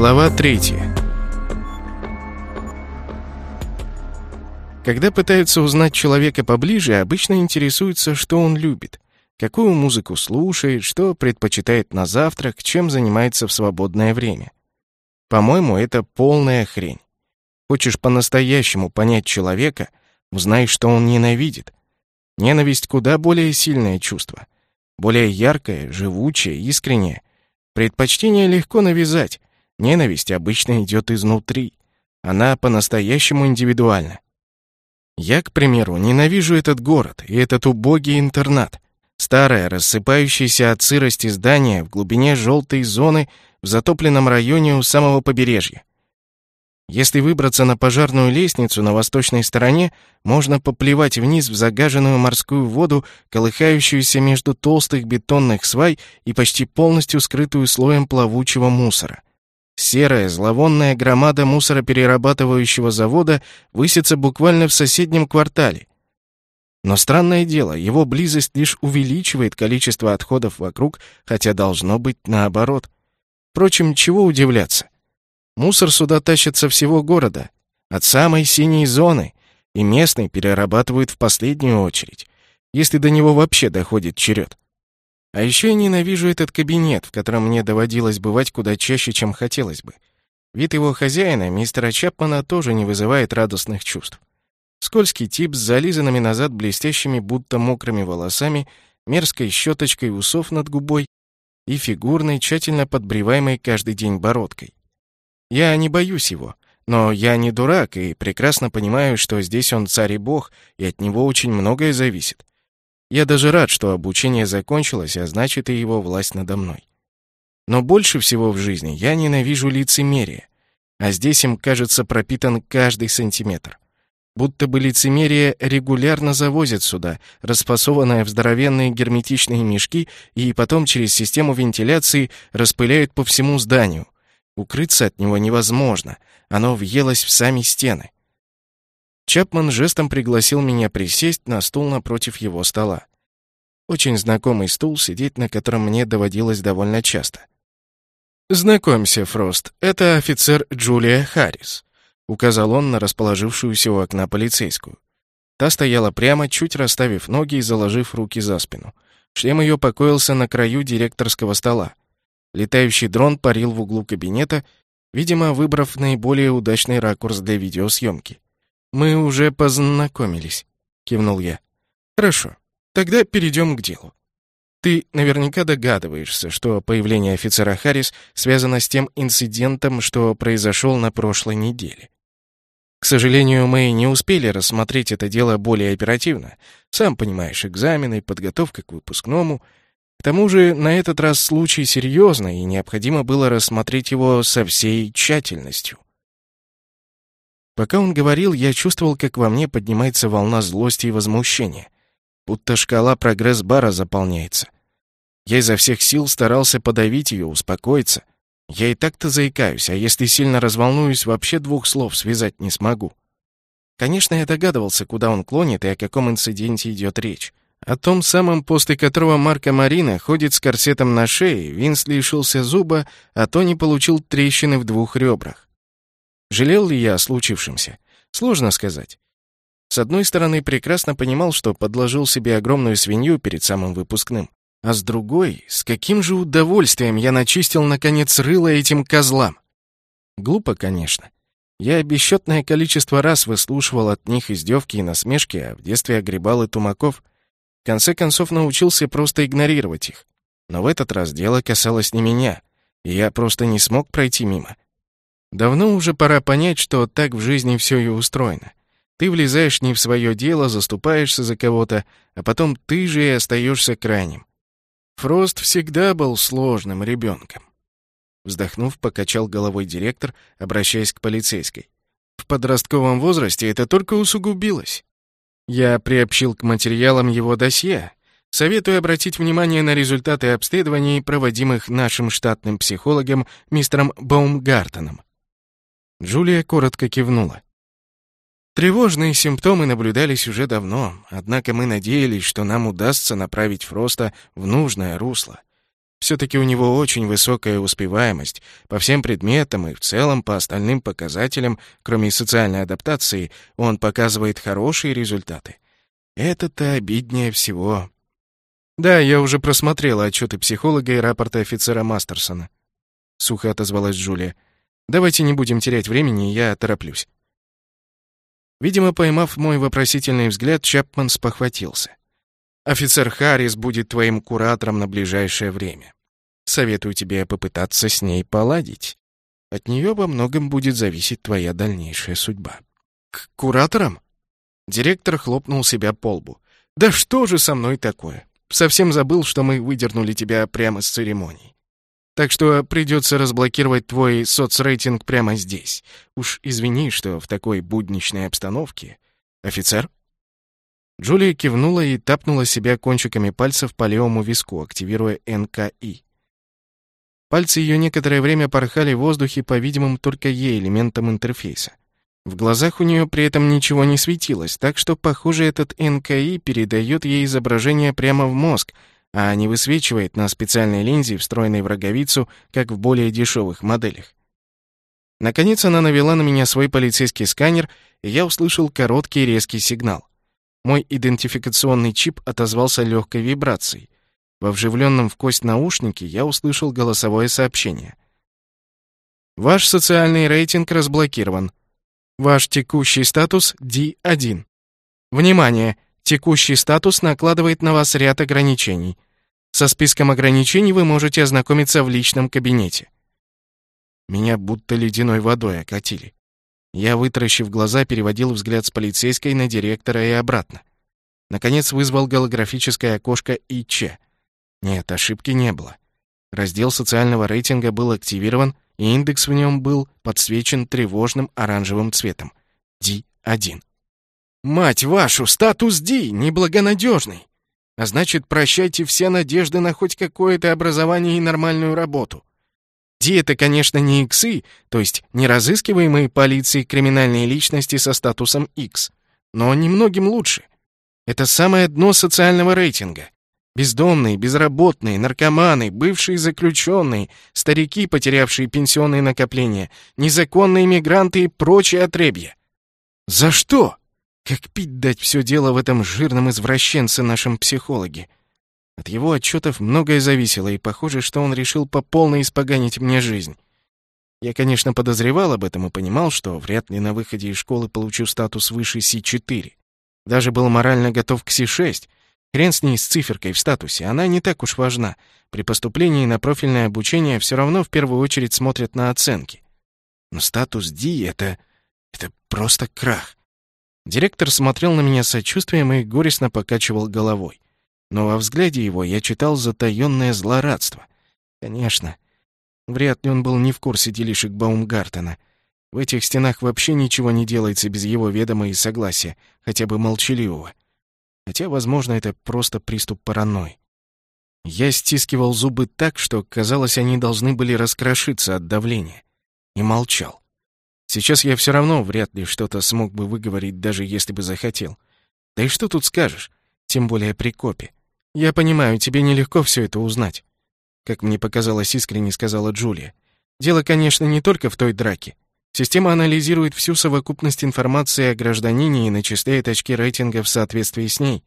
Глава 3. Когда пытаются узнать человека поближе, обычно интересуются, что он любит, какую музыку слушает, что предпочитает на завтрак, чем занимается в свободное время. По-моему, это полная хрень. Хочешь по-настоящему понять человека, узнай, что он ненавидит. Ненависть куда более сильное чувство, более яркое, живучее, искреннее. Предпочтение легко навязать, Ненависть обычно идет изнутри. Она по-настоящему индивидуальна. Я, к примеру, ненавижу этот город и этот убогий интернат. Старое, рассыпающееся от сырости здание в глубине желтой зоны в затопленном районе у самого побережья. Если выбраться на пожарную лестницу на восточной стороне, можно поплевать вниз в загаженную морскую воду, колыхающуюся между толстых бетонных свай и почти полностью скрытую слоем плавучего мусора. Серая, зловонная громада мусороперерабатывающего завода высится буквально в соседнем квартале. Но странное дело, его близость лишь увеличивает количество отходов вокруг, хотя должно быть наоборот. Впрочем, чего удивляться? Мусор сюда тащит всего города, от самой синей зоны, и местный перерабатывают в последнюю очередь, если до него вообще доходит черед. А еще я ненавижу этот кабинет, в котором мне доводилось бывать куда чаще, чем хотелось бы. Вид его хозяина, мистера Чапмана, тоже не вызывает радостных чувств. Скользкий тип с зализанными назад блестящими, будто мокрыми волосами, мерзкой щеточкой усов над губой и фигурной, тщательно подбриваемой каждый день бородкой. Я не боюсь его, но я не дурак и прекрасно понимаю, что здесь он царь и бог, и от него очень многое зависит. Я даже рад, что обучение закончилось, а значит и его власть надо мной. Но больше всего в жизни я ненавижу лицемерие, а здесь им, кажется, пропитан каждый сантиметр. Будто бы лицемерие регулярно завозят сюда, распасованное в здоровенные герметичные мешки, и потом через систему вентиляции распыляют по всему зданию. Укрыться от него невозможно, оно въелось в сами стены. Чапман жестом пригласил меня присесть на стул напротив его стола. Очень знакомый стул, сидеть на котором мне доводилось довольно часто. «Знакомься, Фрост, это офицер Джулия Харрис», — указал он на расположившуюся у окна полицейскую. Та стояла прямо, чуть расставив ноги и заложив руки за спину. Шлем ее покоился на краю директорского стола. Летающий дрон парил в углу кабинета, видимо, выбрав наиболее удачный ракурс для видеосъемки. «Мы уже познакомились», — кивнул я. «Хорошо, тогда перейдем к делу. Ты наверняка догадываешься, что появление офицера Харрис связано с тем инцидентом, что произошел на прошлой неделе. К сожалению, мы не успели рассмотреть это дело более оперативно. Сам понимаешь, экзамены, подготовка к выпускному. К тому же на этот раз случай серьезный, и необходимо было рассмотреть его со всей тщательностью. Пока он говорил, я чувствовал, как во мне поднимается волна злости и возмущения. Будто шкала прогресс-бара заполняется. Я изо всех сил старался подавить ее, успокоиться. Я и так-то заикаюсь, а если сильно разволнуюсь, вообще двух слов связать не смогу. Конечно, я догадывался, куда он клонит и о каком инциденте идет речь. О том самом, после которого Марка Марина ходит с корсетом на шее, Винс лишился зуба, а Тони получил трещины в двух ребрах. Жалел ли я о случившемся? Сложно сказать. С одной стороны, прекрасно понимал, что подложил себе огромную свинью перед самым выпускным. А с другой, с каким же удовольствием я начистил, наконец, рыло этим козлам. Глупо, конечно. Я бесчетное количество раз выслушивал от них издевки и насмешки, а в детстве огребал и тумаков. В конце концов, научился просто игнорировать их. Но в этот раз дело касалось не меня, и я просто не смог пройти мимо. Давно уже пора понять, что так в жизни все и устроено. Ты влезаешь не в свое дело, заступаешься за кого-то, а потом ты же и остаешься крайним. Фрост всегда был сложным ребенком. Вздохнув, покачал головой директор, обращаясь к полицейской. В подростковом возрасте это только усугубилось. Я приобщил к материалам его досье. Советую обратить внимание на результаты обследований, проводимых нашим штатным психологом мистером Баумгартеном. Джулия коротко кивнула. Тревожные симптомы наблюдались уже давно, однако мы надеялись, что нам удастся направить Фроста в нужное русло. Все-таки у него очень высокая успеваемость по всем предметам и в целом по остальным показателям, кроме социальной адаптации, он показывает хорошие результаты. Это-то обиднее всего. Да, я уже просмотрела отчеты психолога и рапорты офицера Мастерсона. Сухо отозвалась Джулия. Давайте не будем терять времени, я тороплюсь. Видимо, поймав мой вопросительный взгляд, Чапман спохватился. «Офицер Харрис будет твоим куратором на ближайшее время. Советую тебе попытаться с ней поладить. От нее во многом будет зависеть твоя дальнейшая судьба». «К кураторам?» Директор хлопнул себя по лбу. «Да что же со мной такое? Совсем забыл, что мы выдернули тебя прямо с церемонии. Так что придется разблокировать твой соцрейтинг прямо здесь. Уж извини, что в такой будничной обстановке. Офицер?» Джулия кивнула и тапнула себя кончиками пальцев по левому виску, активируя НКИ. Пальцы ее некоторое время порхали в воздухе, по-видимому, только ей элементом интерфейса. В глазах у нее при этом ничего не светилось, так что, похоже, этот НКИ передает ей изображение прямо в мозг, а не высвечивает на специальной линзе, встроенной в роговицу, как в более дешевых моделях. Наконец она навела на меня свой полицейский сканер, и я услышал короткий резкий сигнал. Мой идентификационный чип отозвался легкой вибрацией. Во вживленном в кость наушнике я услышал голосовое сообщение. «Ваш социальный рейтинг разблокирован. Ваш текущий статус D1. Внимание! Текущий статус накладывает на вас ряд ограничений. Со списком ограничений вы можете ознакомиться в личном кабинете. Меня будто ледяной водой окатили. Я, вытаращив глаза, переводил взгляд с полицейской на директора и обратно. Наконец вызвал голографическое окошко ИЧ. Нет, ошибки не было. Раздел социального рейтинга был активирован, и индекс в нем был подсвечен тревожным оранжевым цветом. D1. Мать вашу, статус Ди, неблагонадежный. А значит, прощайте все надежды на хоть какое-то образование и нормальную работу. Ди — это, конечно, не иксы, то есть не разыскиваемые полицией криминальные личности со статусом X, но немногим лучше. Это самое дно социального рейтинга. Бездомные, безработные, наркоманы, бывшие заключенные, старики, потерявшие пенсионные накопления, незаконные мигранты и прочие отребья. За что? Как пить дать все дело в этом жирном извращенце нашем психологе? От его отчетов многое зависело, и похоже, что он решил по полной испоганить мне жизнь. Я, конечно, подозревал об этом и понимал, что вряд ли на выходе из школы получу статус выше Си-4. Даже был морально готов к Си-6. Хрен с ней с циферкой в статусе, она не так уж важна. При поступлении на профильное обучение все равно в первую очередь смотрят на оценки. Но статус D — это... это просто крах. Директор смотрел на меня сочувствием и горестно покачивал головой. Но во взгляде его я читал затаённое злорадство. Конечно, вряд ли он был не в курсе делишек Баумгартена. В этих стенах вообще ничего не делается без его ведома и согласия, хотя бы молчаливого. Хотя, возможно, это просто приступ паранойи. Я стискивал зубы так, что, казалось, они должны были раскрошиться от давления. И молчал. Сейчас я все равно вряд ли что-то смог бы выговорить, даже если бы захотел. Да и что тут скажешь? Тем более при копе. Я понимаю, тебе нелегко все это узнать. Как мне показалось искренне сказала Джулия. Дело, конечно, не только в той драке. Система анализирует всю совокупность информации о гражданине и начисляет очки рейтинга в соответствии с ней.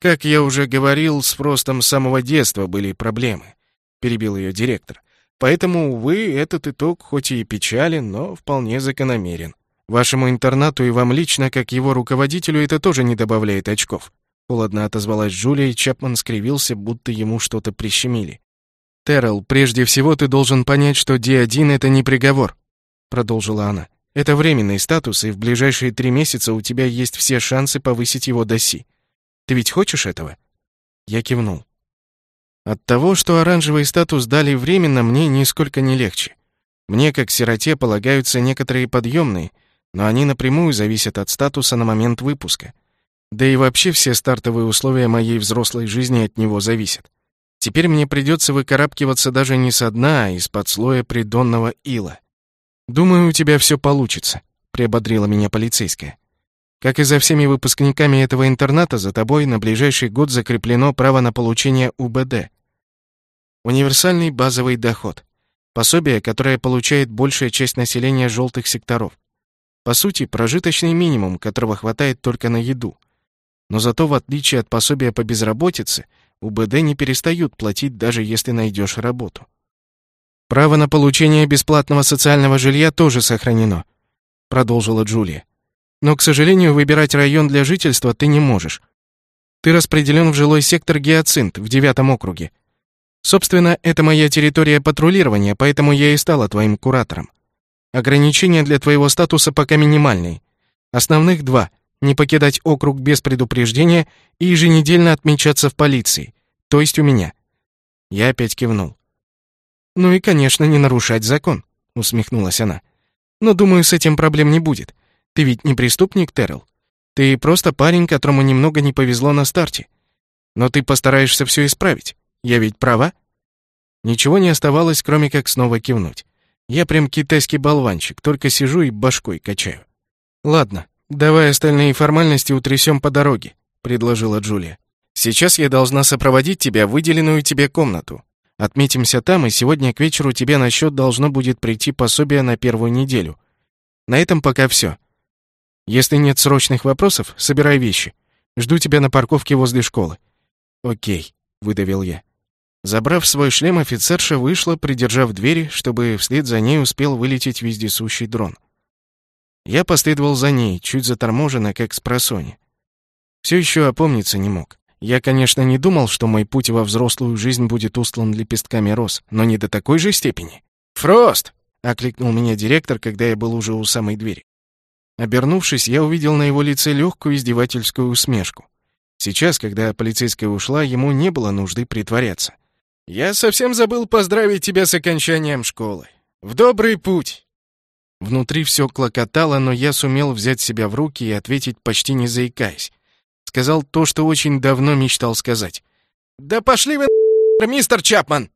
Как я уже говорил, с Фростом с самого детства были проблемы, перебил ее директор. Поэтому, увы, этот итог хоть и печален, но вполне закономерен. Вашему интернату и вам лично, как его руководителю, это тоже не добавляет очков. Холодно отозвалась Джулия, и Чапман скривился, будто ему что-то прищемили. «Террell, прежде всего ты должен понять, что D1 — это не приговор», — продолжила она. «Это временный статус, и в ближайшие три месяца у тебя есть все шансы повысить его до Си. Ты ведь хочешь этого?» Я кивнул. От того, что оранжевый статус дали временно, мне нисколько не легче. Мне, как сироте, полагаются некоторые подъемные, но они напрямую зависят от статуса на момент выпуска. Да и вообще все стартовые условия моей взрослой жизни от него зависят. Теперь мне придется выкарабкиваться даже не со дна, а из-под слоя придонного ила. «Думаю, у тебя все получится», — приободрила меня полицейская. Как и за всеми выпускниками этого интерната, за тобой на ближайший год закреплено право на получение УБД. Универсальный базовый доход. Пособие, которое получает большая часть населения желтых секторов. По сути, прожиточный минимум, которого хватает только на еду. Но зато, в отличие от пособия по безработице, УБД не перестают платить, даже если найдешь работу. Право на получение бесплатного социального жилья тоже сохранено, продолжила Джулия. Но, к сожалению, выбирать район для жительства ты не можешь. Ты распределен в жилой сектор Гиацинт в девятом округе. Собственно, это моя территория патрулирования, поэтому я и стала твоим куратором. Ограничения для твоего статуса пока минимальные. Основных два — не покидать округ без предупреждения и еженедельно отмечаться в полиции, то есть у меня. Я опять кивнул. «Ну и, конечно, не нарушать закон», — усмехнулась она. «Но, думаю, с этим проблем не будет. Ты ведь не преступник, Террел. Ты просто парень, которому немного не повезло на старте. Но ты постараешься все исправить. Я ведь права?» Ничего не оставалось, кроме как снова кивнуть. Я прям китайский болванчик, только сижу и башкой качаю. «Ладно, давай остальные формальности утрясем по дороге», — предложила Джулия. «Сейчас я должна сопроводить тебя в выделенную тебе комнату. Отметимся там, и сегодня к вечеру тебе на счет должно будет прийти пособие на первую неделю. На этом пока все. Если нет срочных вопросов, собирай вещи. Жду тебя на парковке возле школы». «Окей», — выдавил я. Забрав свой шлем, офицерша вышла, придержав двери, чтобы вслед за ней успел вылететь вездесущий дрон. Я последовал за ней, чуть заторможенно, как с просони. Все еще опомниться не мог. Я, конечно, не думал, что мой путь во взрослую жизнь будет устлан лепестками роз, но не до такой же степени. «Фрост!» — окликнул меня директор, когда я был уже у самой двери. Обернувшись, я увидел на его лице легкую издевательскую усмешку. Сейчас, когда полицейская ушла, ему не было нужды притворяться. «Я совсем забыл поздравить тебя с окончанием школы. В добрый путь!» Внутри все клокотало, но я сумел взять себя в руки и ответить, почти не заикаясь. Сказал то, что очень давно мечтал сказать. «Да пошли вы, мистер Чапман!»